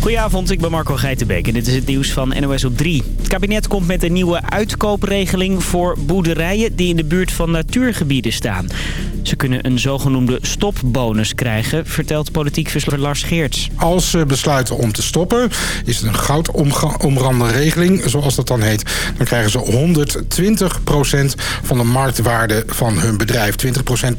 Goedenavond, ik ben Marco Geitenbeek en dit is het nieuws van NOS op 3. Het kabinet komt met een nieuwe uitkoopregeling voor boerderijen die in de buurt van natuurgebieden staan. Ze kunnen een zogenoemde stopbonus krijgen, vertelt politiek verslaggever Lars Geerts. Als ze besluiten om te stoppen, is het een goud omrande regeling, zoals dat dan heet. Dan krijgen ze 120% van de marktwaarde van hun bedrijf. 20%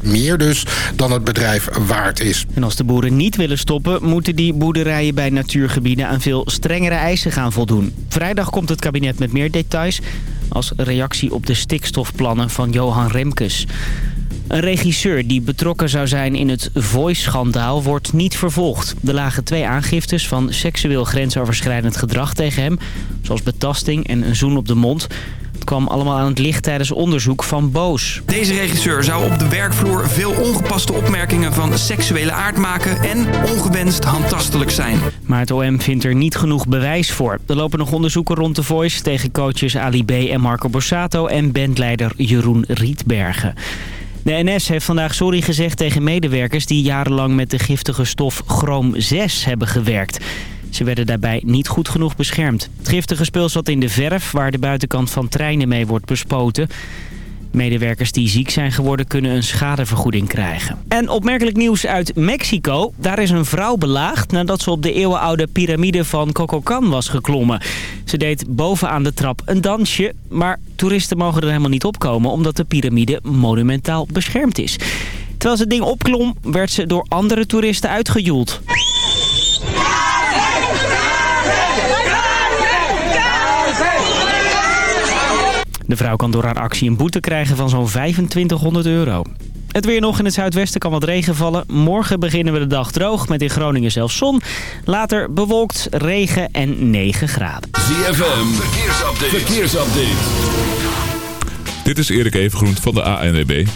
meer dus dan het bedrijf waard is. En als de boeren niet willen stoppen, moeten die boerderijen bij natuurgebieden aan veel strengere eisen gaan voldoen. Vrijdag komt het kabinet met meer details als reactie op de stikstofplannen van Johan Remkes. Een regisseur die betrokken zou zijn in het Voice-schandaal wordt niet vervolgd. Er lagen twee aangiftes van seksueel grensoverschrijdend gedrag tegen hem... zoals betasting en een zoen op de mond... Het kwam allemaal aan het licht tijdens onderzoek van Boos. Deze regisseur zou op de werkvloer veel ongepaste opmerkingen van seksuele aard maken en ongewenst handtastelijk zijn. Maar het OM vindt er niet genoeg bewijs voor. Er lopen nog onderzoeken rond de Voice tegen coaches Ali B. en Marco Borsato en bandleider Jeroen Rietbergen. De NS heeft vandaag sorry gezegd tegen medewerkers die jarenlang met de giftige stof chroom 6 hebben gewerkt. Ze werden daarbij niet goed genoeg beschermd. Het giftige spul zat in de verf waar de buitenkant van treinen mee wordt bespoten. Medewerkers die ziek zijn geworden kunnen een schadevergoeding krijgen. En opmerkelijk nieuws uit Mexico. Daar is een vrouw belaagd nadat ze op de eeuwenoude piramide van Cococan was geklommen. Ze deed bovenaan de trap een dansje, maar toeristen mogen er helemaal niet opkomen omdat de piramide monumentaal beschermd is. Terwijl ze het ding opklom, werd ze door andere toeristen uitgejoeld. De vrouw kan door haar actie een boete krijgen van zo'n 2500 euro. Het weer nog in het zuidwesten kan wat regen vallen. Morgen beginnen we de dag droog met in Groningen zelfs zon. Later bewolkt, regen en 9 graden. ZFM, verkeersupdate. verkeersupdate. Dit is Erik Evengroen van de ANWB.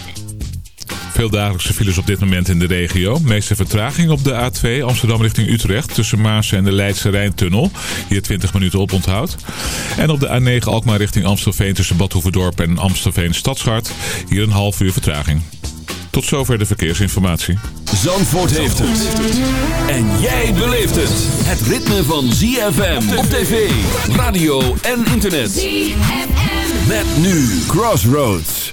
Veel dagelijkse files op dit moment in de regio. Meeste vertraging op de A2 Amsterdam richting Utrecht... tussen Maas en de Leidse Rijntunnel. Hier 20 minuten op onthoud. En op de A9 Alkmaar richting Amstelveen... tussen Badhoevedorp en Amstelveen Stadshart. Hier een half uur vertraging. Tot zover de verkeersinformatie. Zandvoort heeft het. En jij beleeft het. Het ritme van ZFM op tv, radio en internet. ZFM. Met nu Crossroads.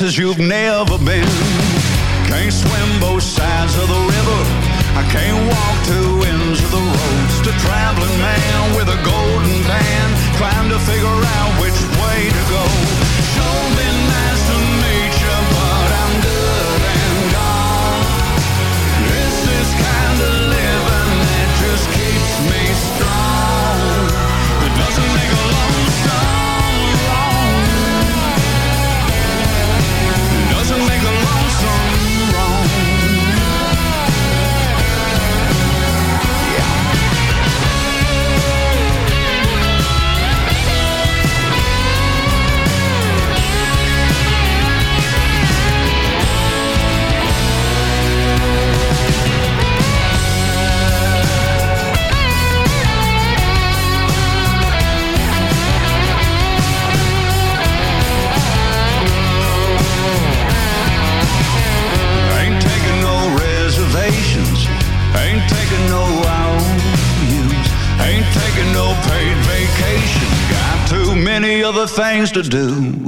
places you've never things to do.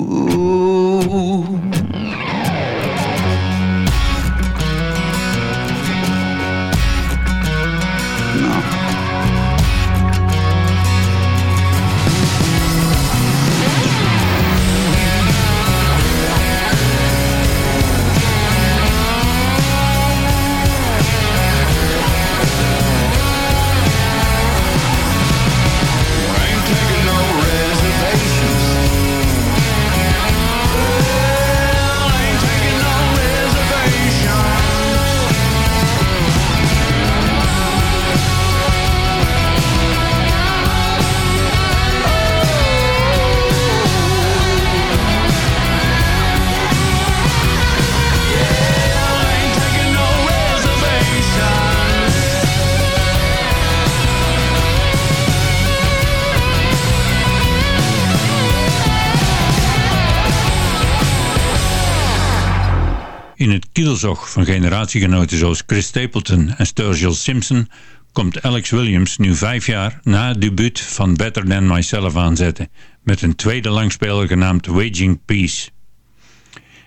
Van generatiegenoten zoals Chris Stapleton en Sturgill Simpson komt Alex Williams nu vijf jaar na het debuut van Better Than Myself aanzetten met een tweede langspeler genaamd Waging Peace.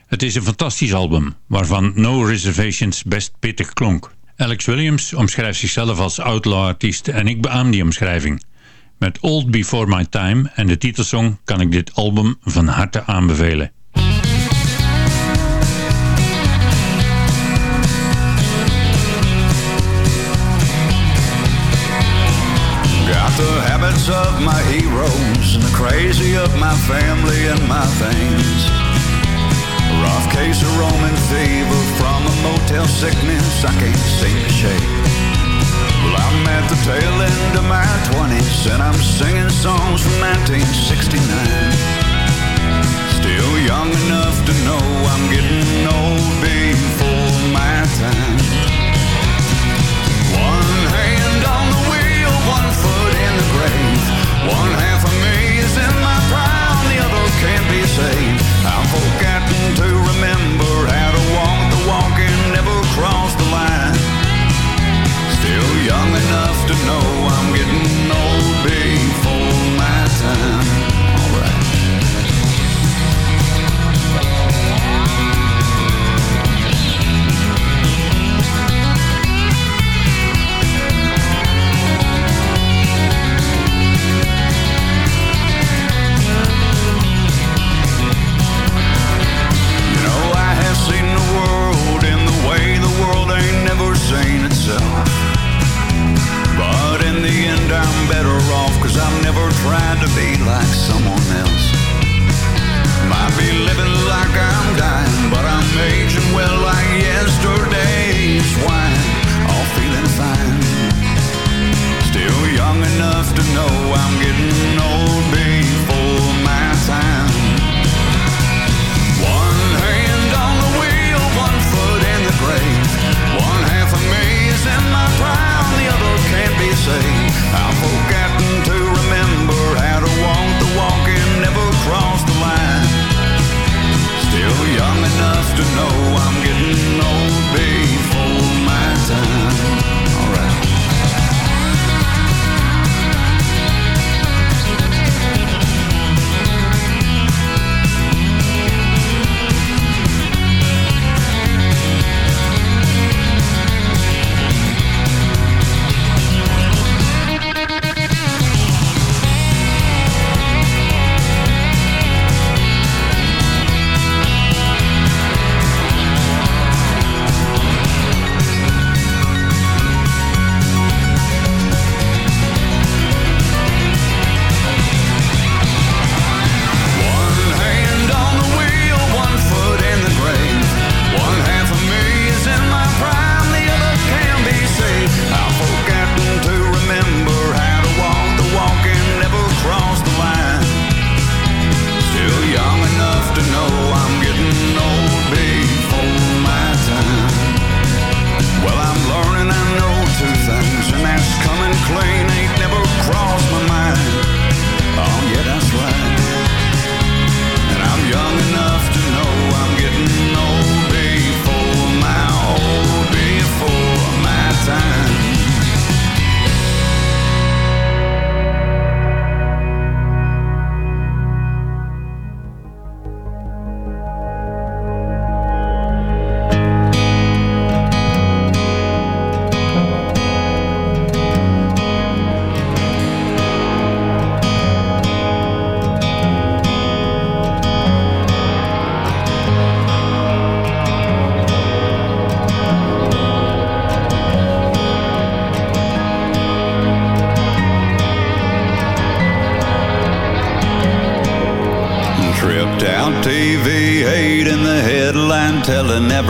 Het is een fantastisch album waarvan No Reservations best pittig klonk. Alex Williams omschrijft zichzelf als outlaw-artiest en ik beaam die omschrijving. Met Old Before My Time en de titelsong kan ik dit album van harte aanbevelen. The of my heroes and the crazy of my family and my things. Rough case of Roman fever from a motel sickness I can't seem to shake. Well, I'm at the tail end of my 20s and I'm singing songs from 1969. Still young enough to know I'm getting One half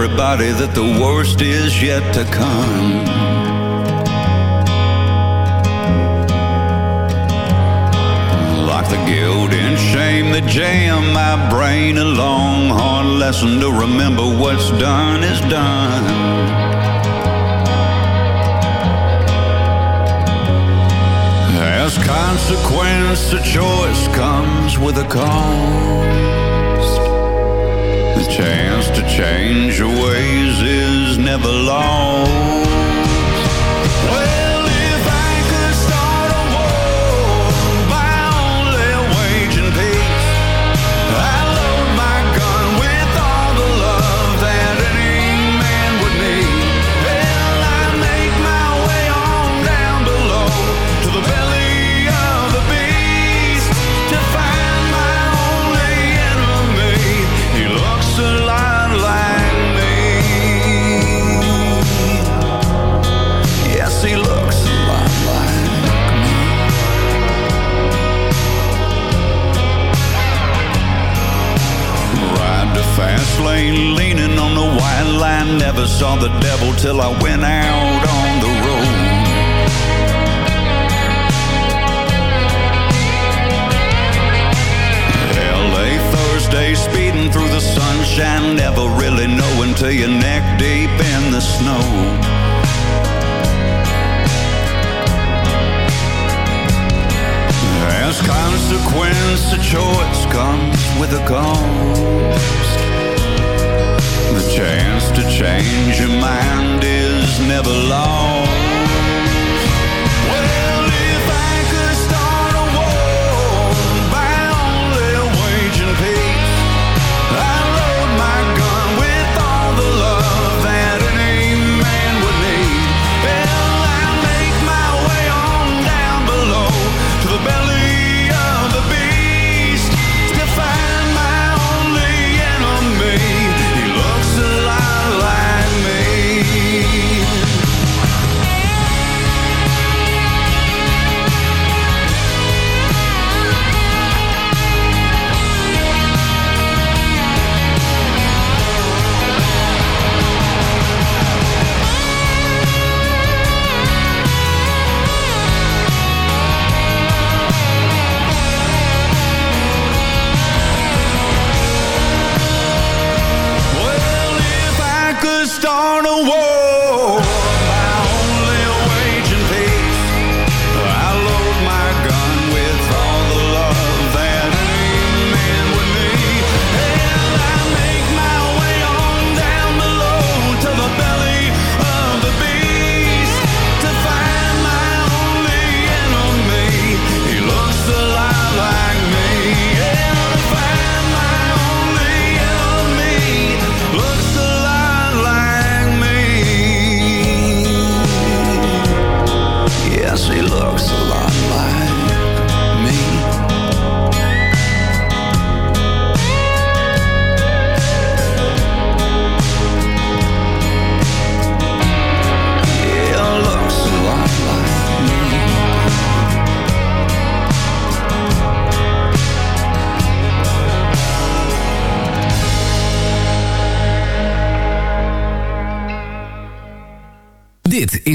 everybody that the worst is yet to come. Like the guilt and shame that jam my brain, a long, hard lesson to remember what's done is done. As consequence, a choice comes with a cost. The chance to change your ways is never lost. Never saw the devil till I went out on the road. LA Thursday, speeding through the sunshine. Never really know until you're neck deep in the snow. As consequence, a choice comes with a cost. Chance to change your mind is never lost.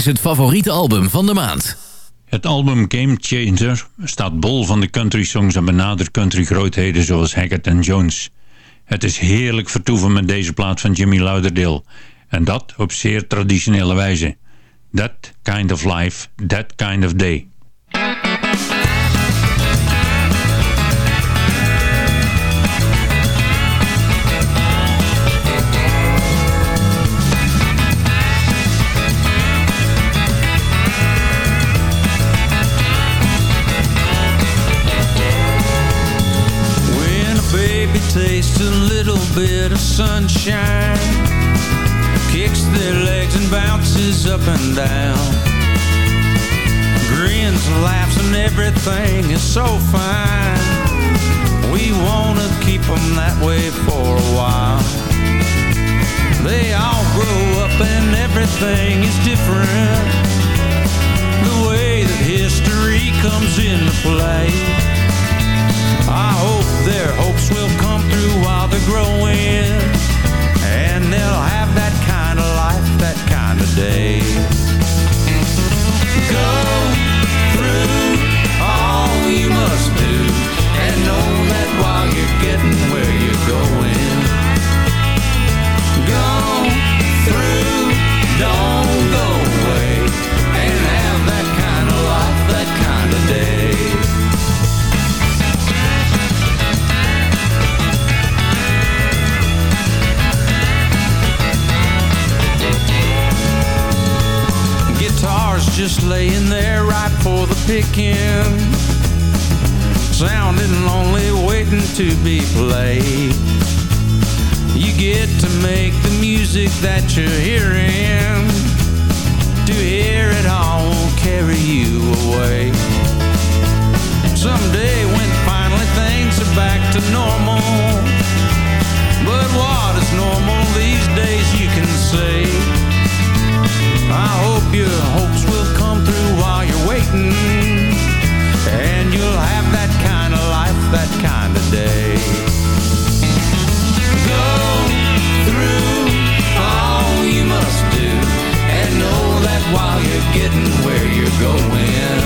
Is het favoriete album van de maand. Het album Game Changer staat bol van de country songs en benadert country grootheden zoals Haggard en Jones. Het is heerlijk vertoeven met deze plaat van Jimmy Lauderdale. En dat op zeer traditionele wijze. That kind of life, that kind of day. Sunshine, kicks their legs and bounces up and down, grins, laughs, and everything is so fine. We wanna keep them that way for a while. They all grow up and everything is different. The way that history comes into play. I hope their hopes will come still have that kind of life, that kind of day. Go through all you must do and know that while you're getting where you're going, laying there ripe for the picking. Sounding lonely, waiting to be played. You get to make the music that you're hearing. To hear it all won't carry you away. Someday when finally things are back to normal. But what is normal these days you can say. I hope your hopes will come through while you're waiting. And you'll have that kind of life, that kind of day. Go through all you must do. And know that while you're getting where you're going.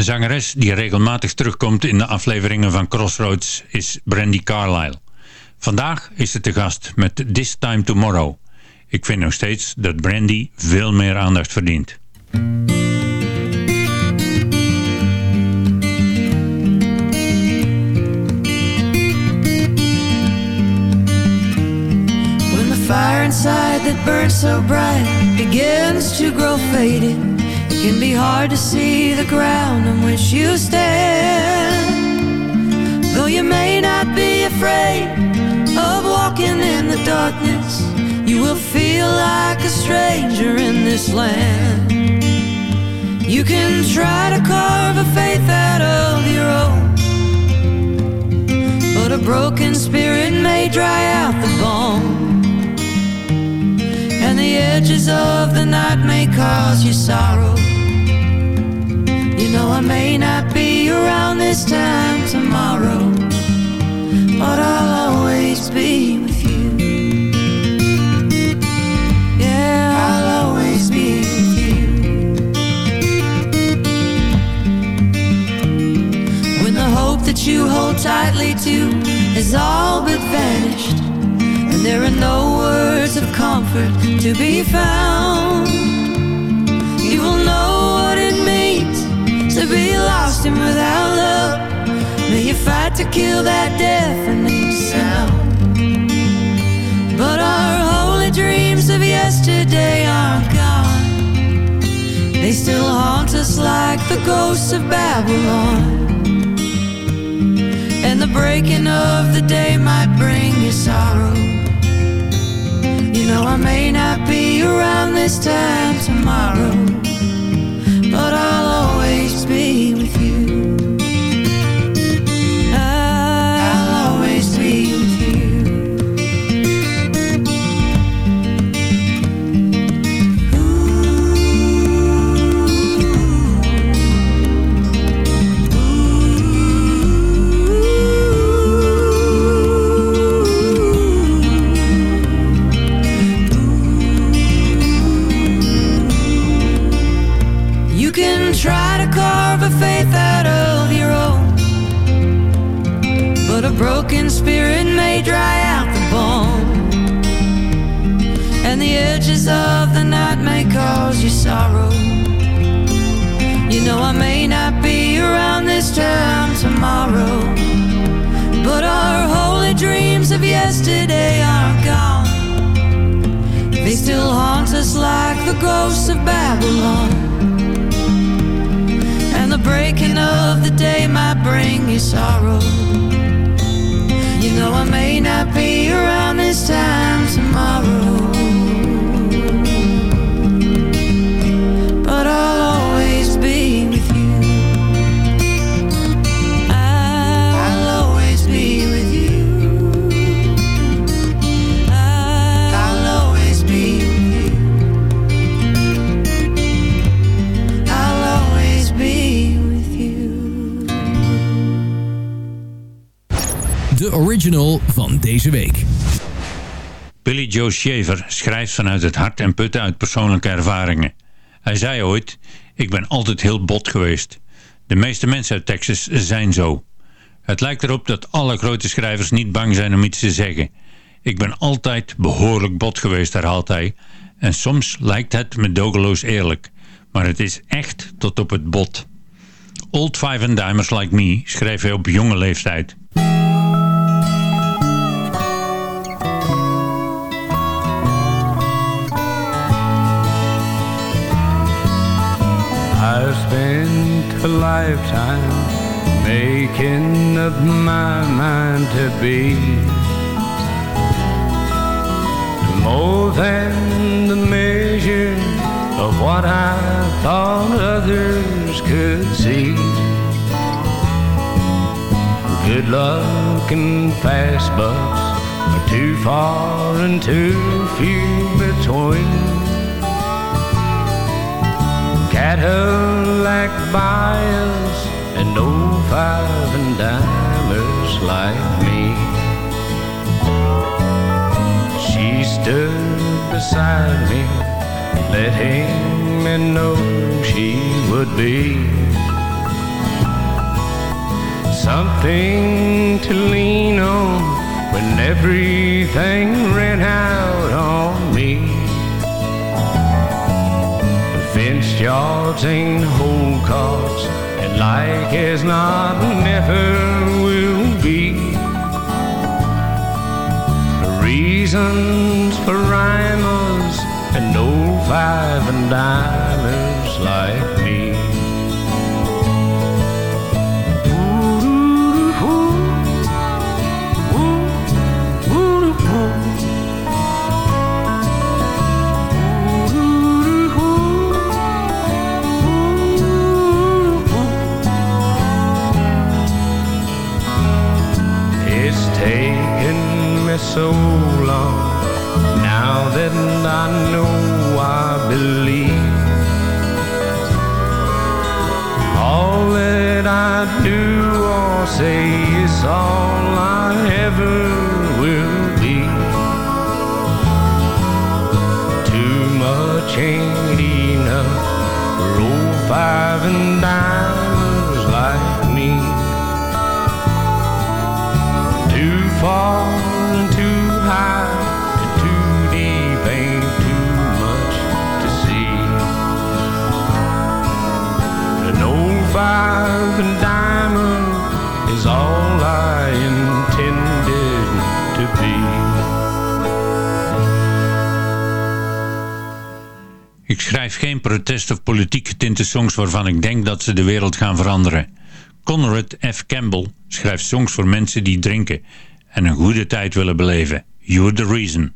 Een zangeres die regelmatig terugkomt in de afleveringen van Crossroads is Brandy Carlile. Vandaag is ze te gast met This Time Tomorrow. Ik vind nog steeds dat Brandy veel meer aandacht verdient. When the fire inside that burns so bright begins to grow faded, can be hard to see the ground on which you stand. Though you may not be afraid of walking in the darkness, you will feel like a stranger in this land. You can try to carve a faith out of your own. But a broken spirit may dry out the bone And the edges of the night may cause you sorrow know I may not be around this time tomorrow But I'll always be with you. Yeah, I'll always be with you. When the hope that you hold tightly to has all but vanished And there are no words of comfort to be found You will know what it means to be lost and without love. May you fight to kill that deafening sound. But our holy dreams of yesterday are gone. They still haunt us like the ghosts of Babylon. And the breaking of the day might bring you sorrow. You know, I may not be around this time tomorrow, of the night may cause you sorrow You know I may not be around this time tomorrow but our holy dreams of yesterday are gone. They still haunt us like the ghosts of Babylon. And the breaking of the day might bring you sorrow. You know I may not be around this time tomorrow. Original van deze week. Billy Joe Shaver schrijft vanuit het hart en putten uit persoonlijke ervaringen. Hij zei ooit, ik ben altijd heel bot geweest. De meeste mensen uit Texas zijn zo. Het lijkt erop dat alle grote schrijvers niet bang zijn om iets te zeggen. Ik ben altijd behoorlijk bot geweest, herhaalt hij. En soms lijkt het medogeloos eerlijk. Maar het is echt tot op het bot. Old Five and Dimers Like Me schreef hij op jonge leeftijd. A lifetime making up my mind to be more than the measure of what I thought others could see. Good luck and fast bucks are too far and too few between. Cadillac buyers and old five and dimers like me. She stood beside me, letting me know she would be something to lean on when everything ran out on me. Yards ain't whole cars, and like as not, never will be. Reasons for rhymers and old five and dimers like getinte songs waarvan ik denk dat ze de wereld gaan veranderen. Conrad F. Campbell schrijft songs voor mensen die drinken en een goede tijd willen beleven. You're the reason.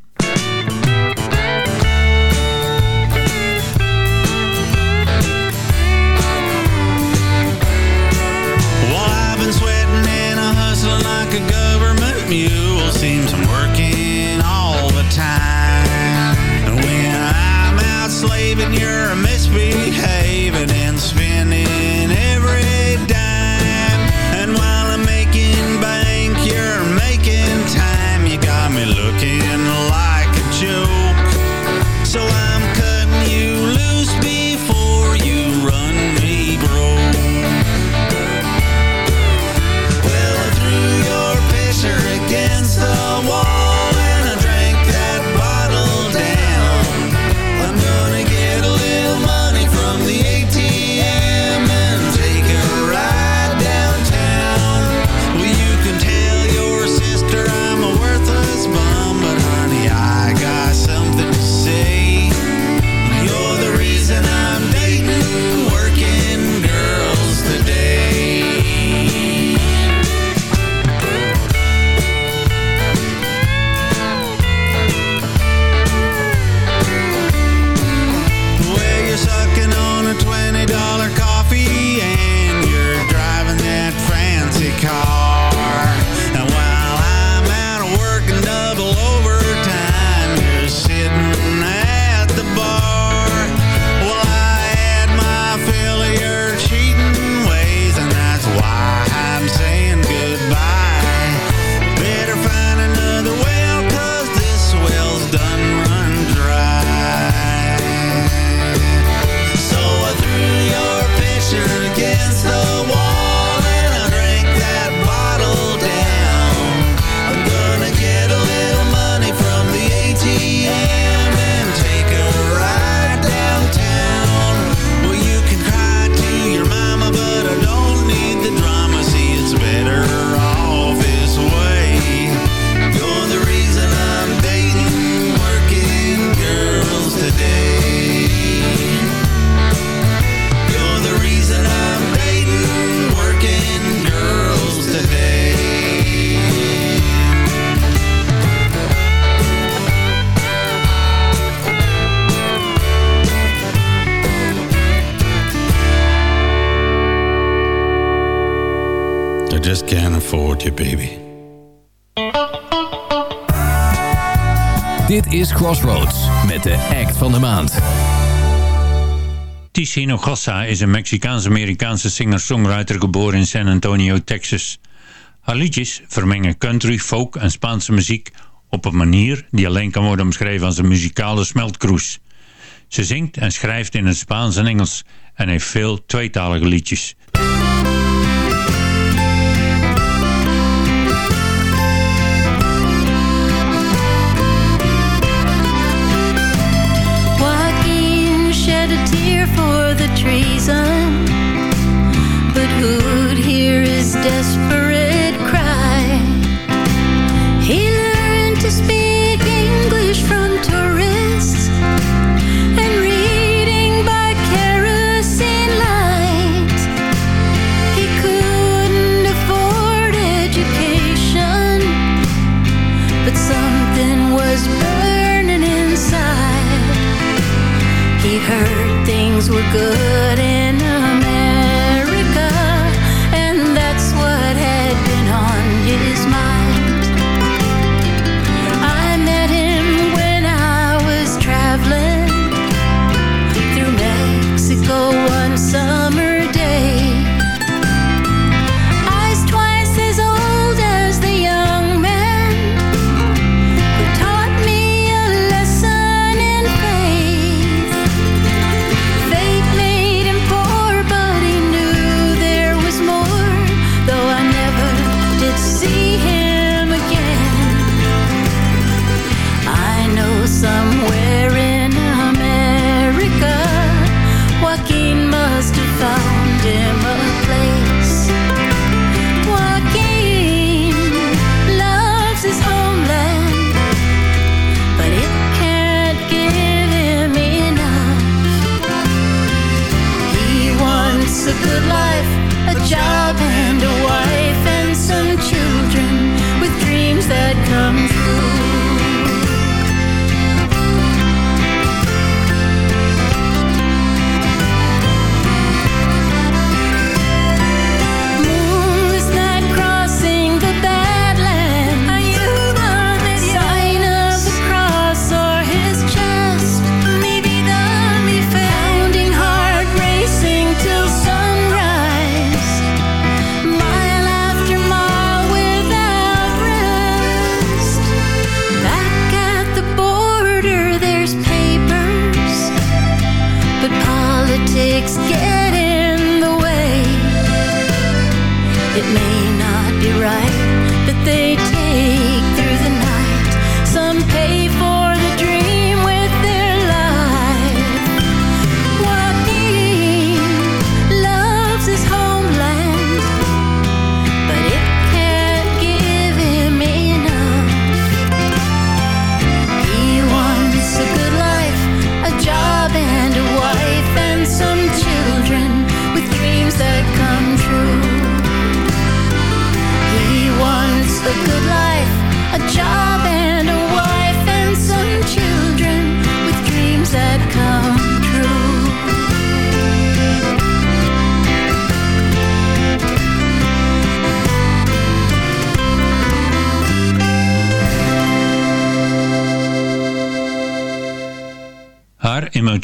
Out slaving, you're can you, baby. Dit is Crossroads met de act van de maand. Ticino Gossa is een Mexicaans-Amerikaanse singer-songwriter geboren in San Antonio, Texas. Haar liedjes vermengen country, folk en Spaanse muziek op een manier die alleen kan worden omschreven als een muzikale smeltkroes. Ze zingt en schrijft in het Spaans en Engels en heeft veel tweetalige liedjes.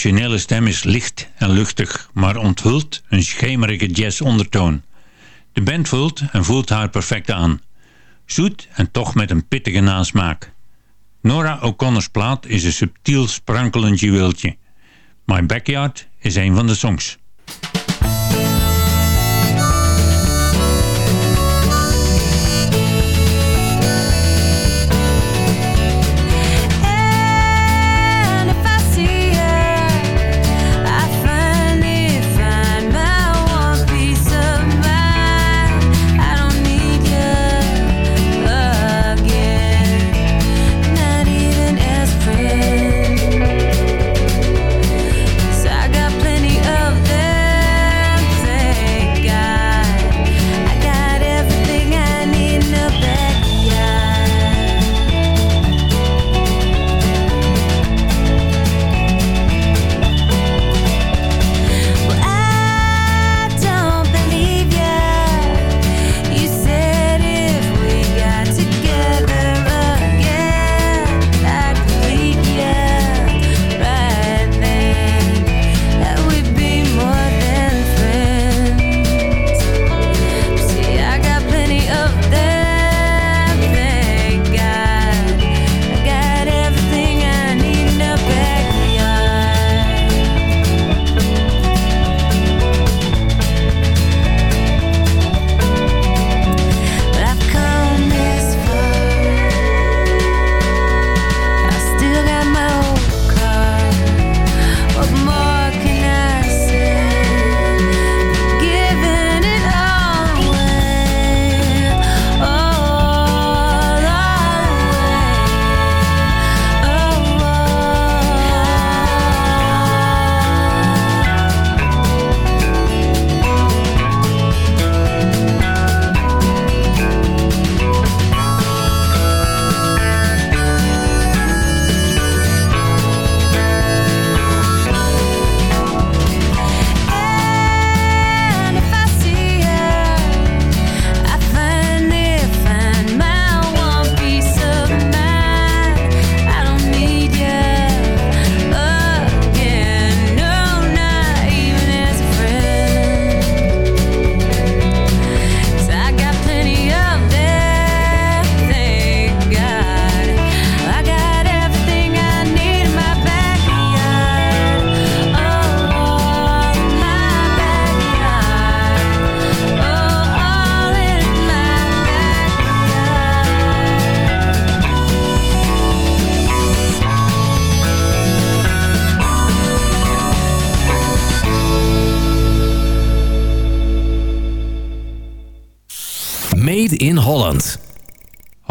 emotionele stem is licht en luchtig, maar onthult een schemerige jazz-ondertoon. De band vult en voelt haar perfect aan. Zoet en toch met een pittige nasmaak. Nora O'Connor's plaat is een subtiel sprankelend juweeltje. My Backyard is een van de songs.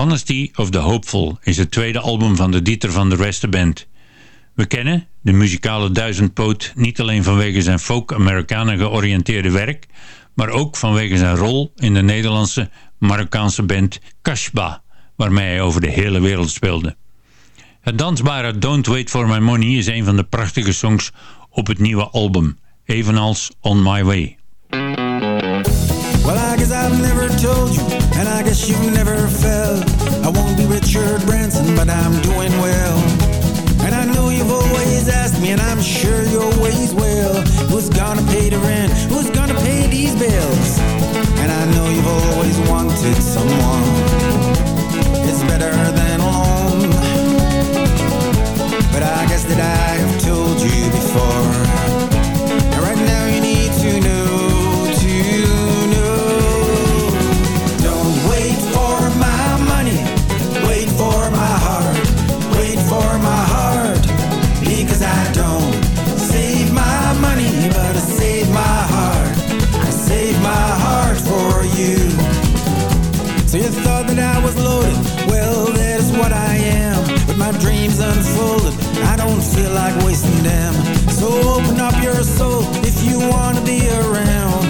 Honesty of the Hopeful is het tweede album van de Dieter van der Westen Band. We kennen de muzikale duizendpoot niet alleen vanwege zijn folk-Amerikanen georiënteerde werk, maar ook vanwege zijn rol in de Nederlandse Marokkaanse band Kashba, waarmee hij over de hele wereld speelde. Het dansbare Don't Wait For My Money is een van de prachtige songs op het nieuwe album, evenals On My Way. Well, I guess I've never told you, and I guess you've never Richard Branson, but I'm doing well. And I know you've always asked me, and I'm sure you always will. Who's gonna pay the rent? Who's gonna pay these bills? And I know you've always wanted someone. It's better you to be around.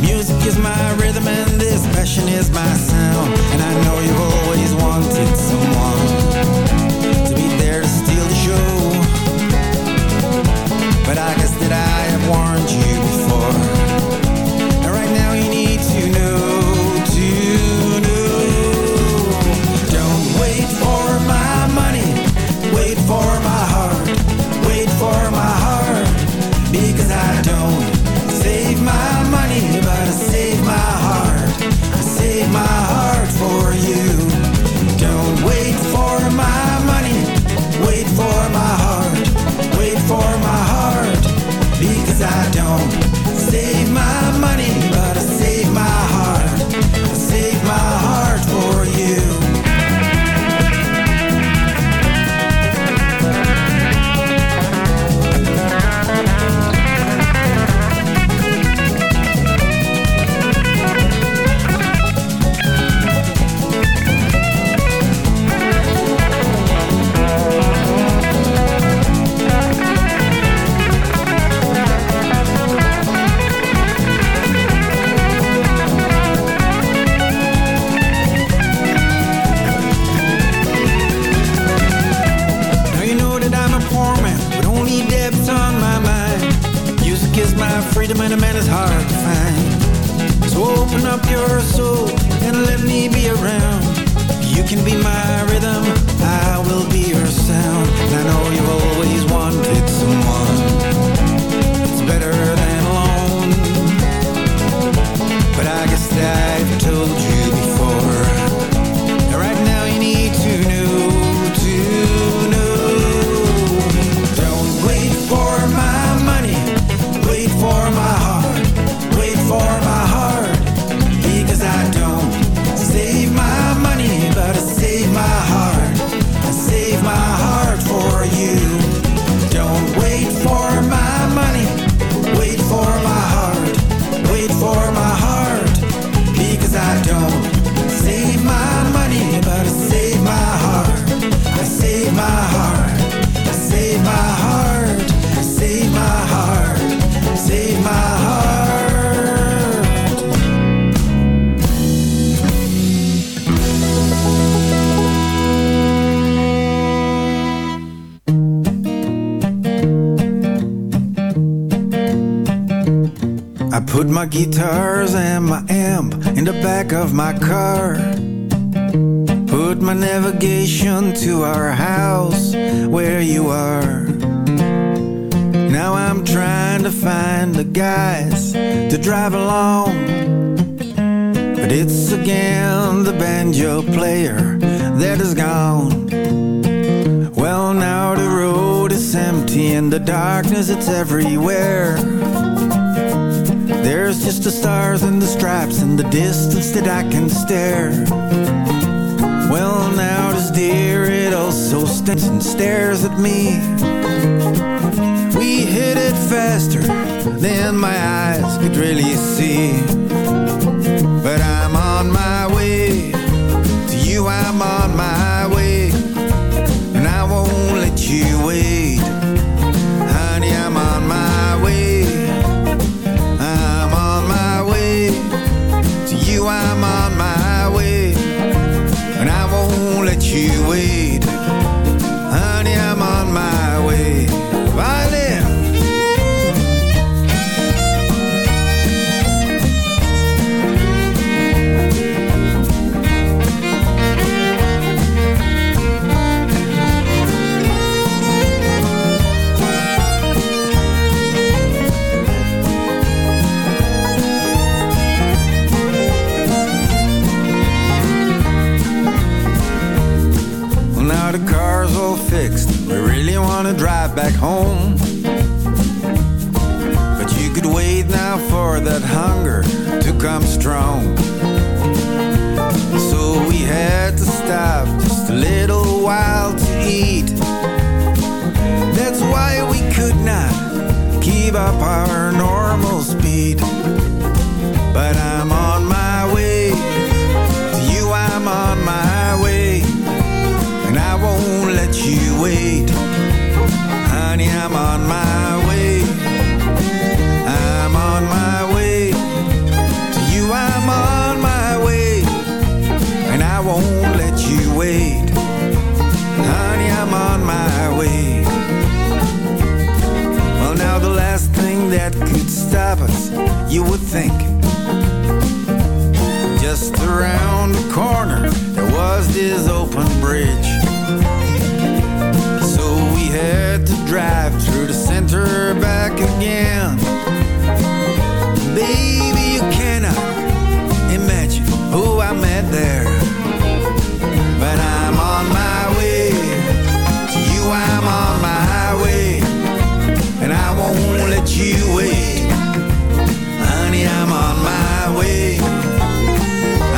Music is my rhythm and this passion is my sound. And I know you've always wanted someone to be there to steal the show. But I guess that I have warned you put my guitars and my amp in the back of my car. Put my navigation to our house where you are. Now I'm trying to find the guys to drive along. But it's again the banjo player that is gone. Well, now the road is empty and the darkness it's everywhere. There's just the stars and the stripes and the distance that I can stare. Well, now this deer, it also stands and stares at me. We hit it faster than my eyes could really see. But I'm on my way To you I'm on my way, and I won't let you wait. Fixed. We really want to drive back home. But you could wait now for that hunger to come strong. So we had to stop just a little while to eat. That's why we could not keep up our normal speed. But I'm wait. Honey, I'm on my way. I'm on my way. To you, I'm on my way, and I won't let you wait. Honey, I'm on my way. Well, now the last thing that could stop us, you would think. Just around the corner, there was this open bridge. Center back again. Baby, you cannot imagine who I met there. But I'm on my way. To you, I'm on my way. And I won't let you wait. Honey, I'm on my way.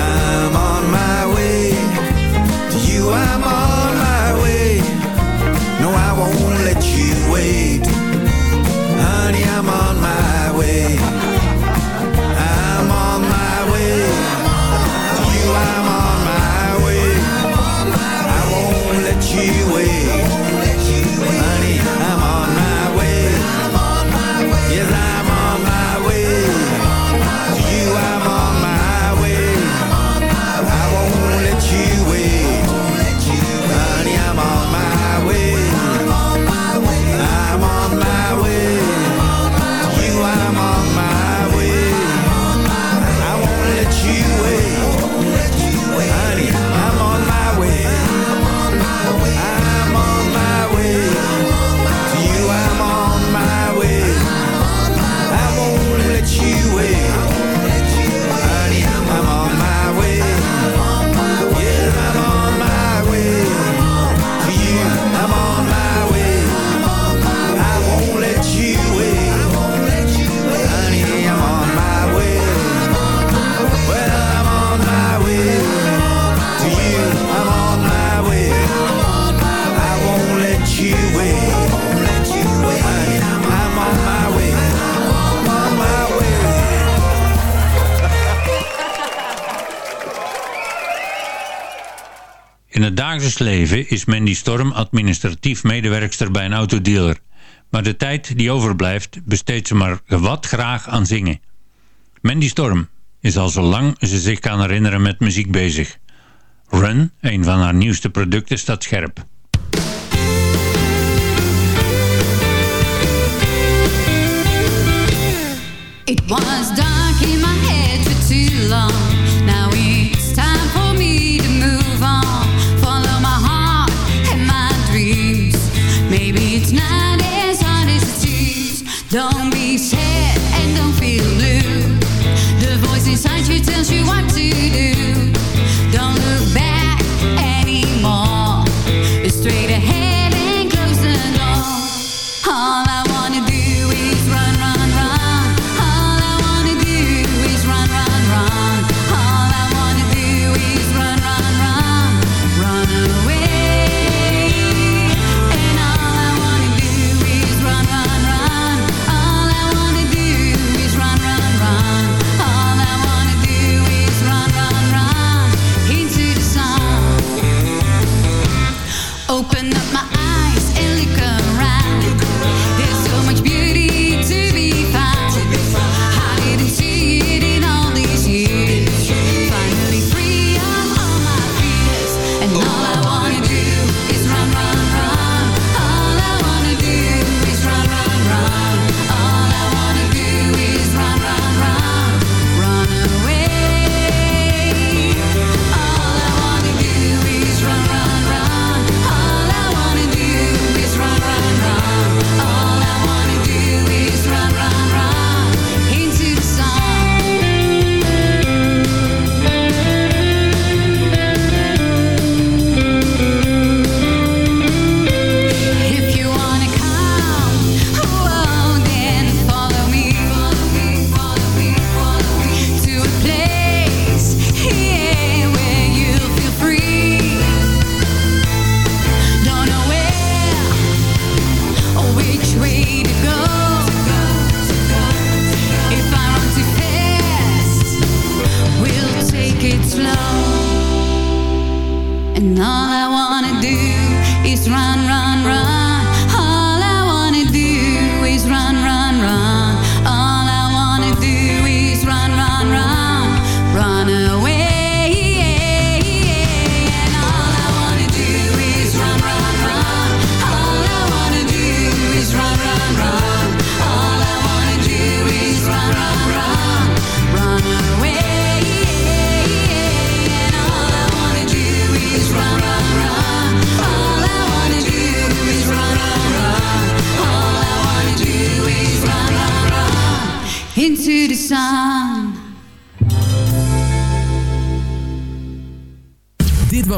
I'm on my way. To you, I'm on my way. No, I won't let you wait. My Mandy Storm administratief medewerkster bij een autodealer. Maar de tijd die overblijft besteedt ze maar wat graag aan zingen. Mandy Storm is al zolang ze zich kan herinneren met muziek bezig. Run, een van haar nieuwste producten, staat scherp. It was dark in my head for too long. You tells you what to do.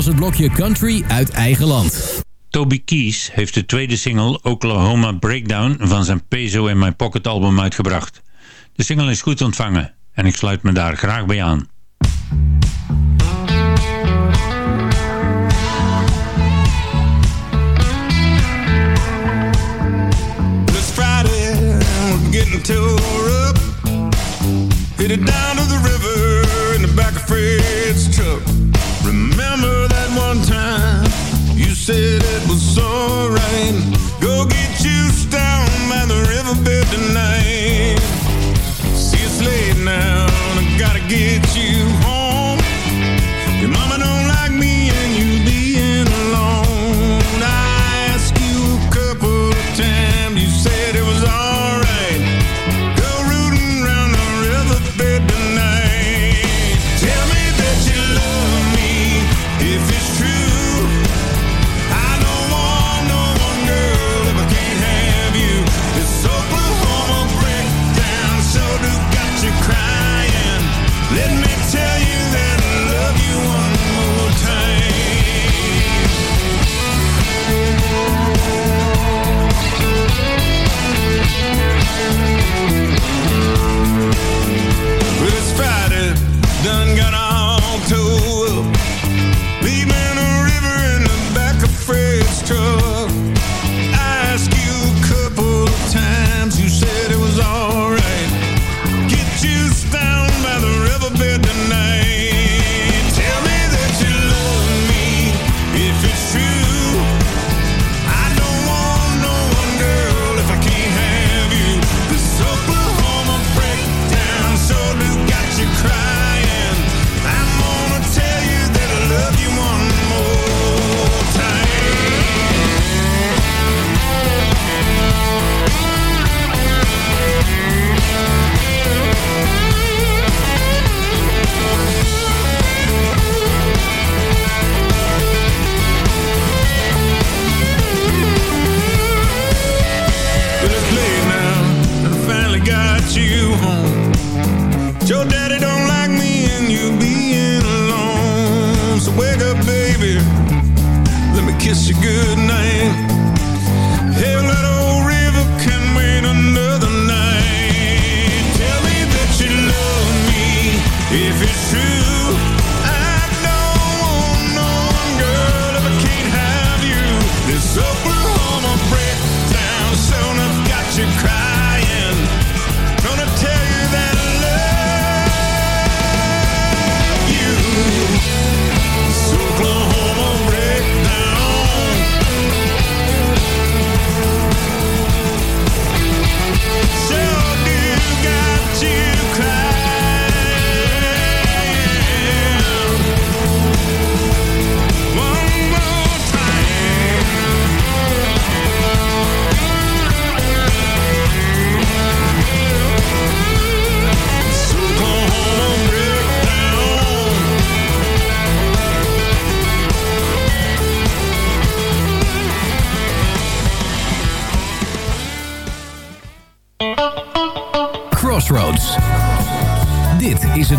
het blokje country uit eigen land. Toby Keys heeft de tweede single Oklahoma Breakdown van zijn Peso in My Pocket album uitgebracht. De single is goed ontvangen en ik sluit me daar graag bij aan. This Friday, we're getting up. It. said it was alright. Go get you down by the riverbed tonight.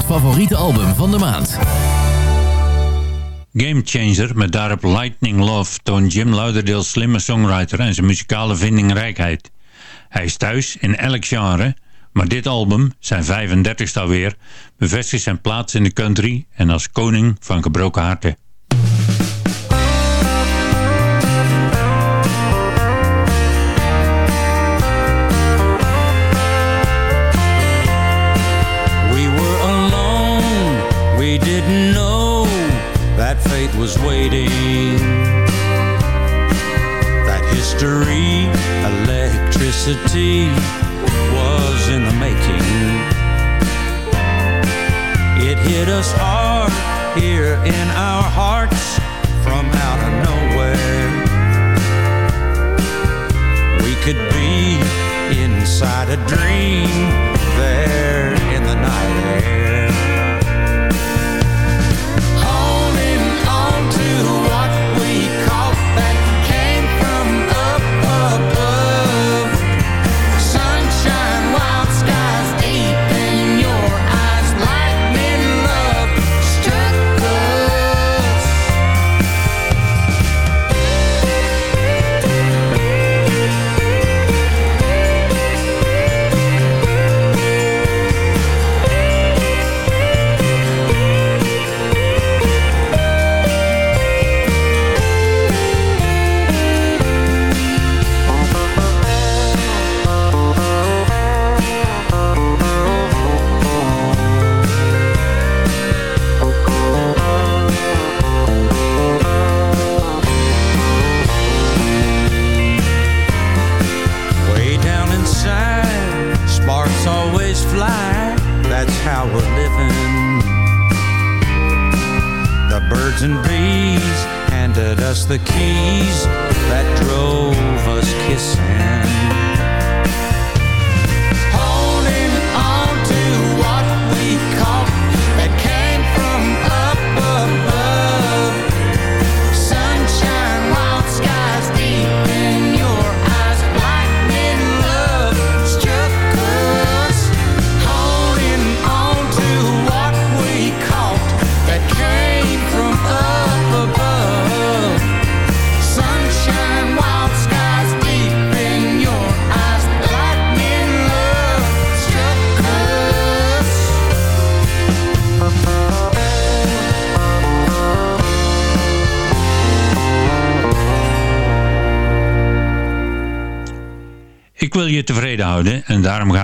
Favoriete album van de maand. Game Changer met daarop Lightning Love toont Jim Lauderdale slimme songwriter en zijn muzikale vindingrijkheid. Hij is thuis in elk genre, maar dit album, zijn 35ste alweer, bevestigt zijn plaats in de country en als koning van gebroken harten. Didn't know that fate was waiting. That history, electricity, was in the making. It hit us hard here in our hearts from out of nowhere. We could be inside a dream there in the night air.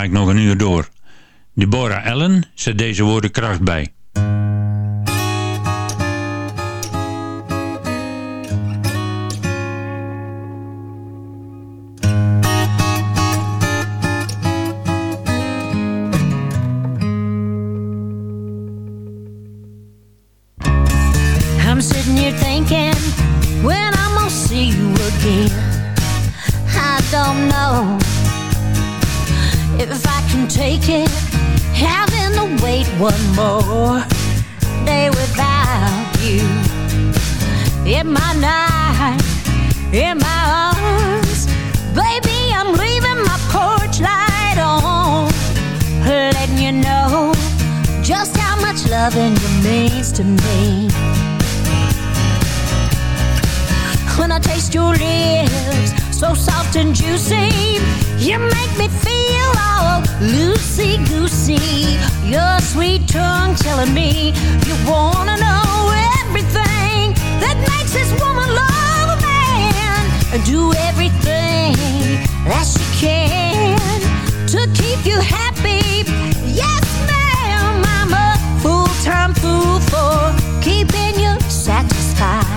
Ik nog een uur door. Deborah Allen zet deze woorden kracht bij. I'm sitting if I can take it, having to wait one more day without you. In my night, in my arms, baby, I'm leaving my porch light on, letting you know just how much loving you means to me. when I taste your lips, so soft and juicy. You make me feel all loosey goosey. Your sweet tongue telling me you wanna know everything that makes this woman love a man do everything that she can to keep you happy. Yes, ma'am, I'm a full-time fool for keeping you satisfied.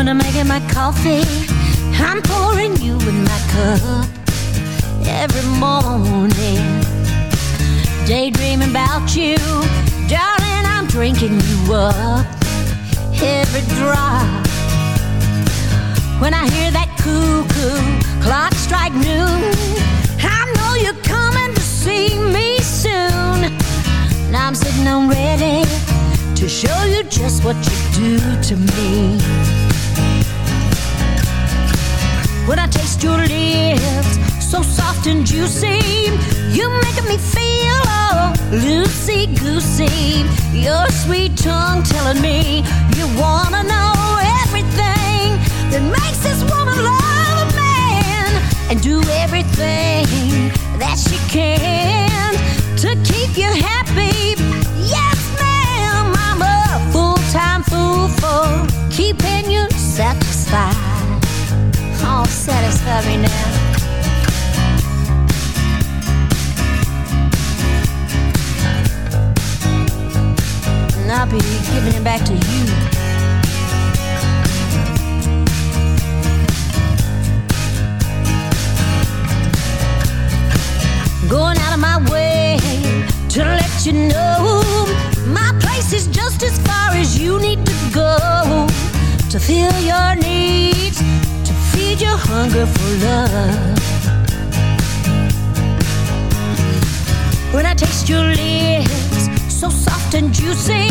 When I'm making my coffee, I'm pouring you in my cup every morning. Daydreaming about you, darling, I'm drinking you up every drop. When I hear that cuckoo clock strike noon, I know you're coming to see me soon. Now I'm sitting on ready to show you just what you do to me. When I taste your lips, so soft and juicy. You're making me feel all loosey goosey. Your sweet tongue telling me you wanna know everything that makes this woman love a man and do everything that she can to keep you happy. Yes, ma'am, I'm a full-time fool for keeping you satisfied. Satisfy me now. And I'll be giving it back to you. Going out of my way to let you know my place is just as far as you need to go to fill your needs, feed your hunger for love. When I taste your lips, so soft and juicy,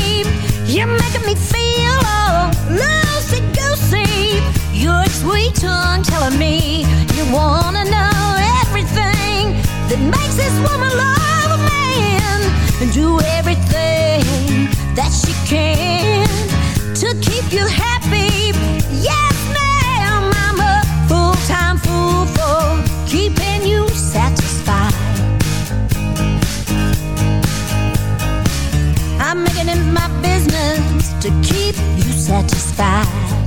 you're making me feel all loosey goosey. Your sweet tongue telling me you wanna know everything that makes this woman love a man and do everything that she can to keep you happy. Yes, to keep you satisfied.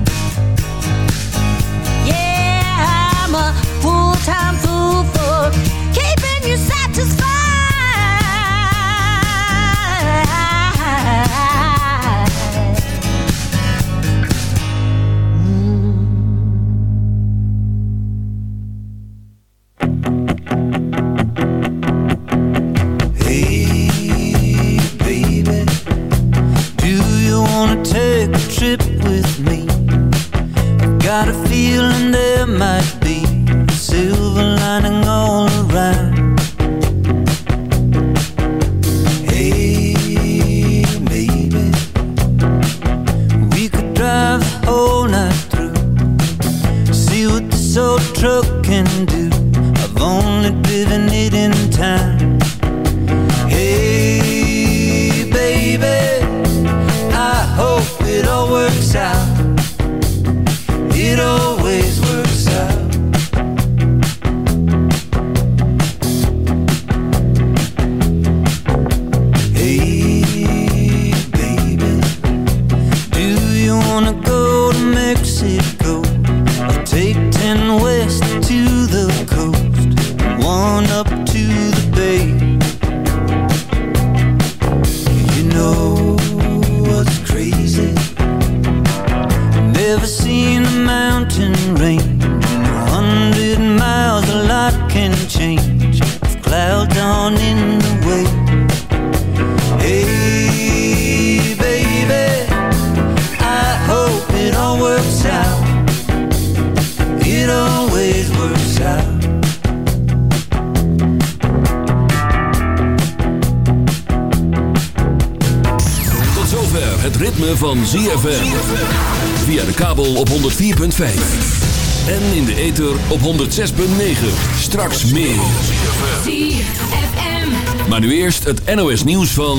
Het NOS nieuws van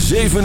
7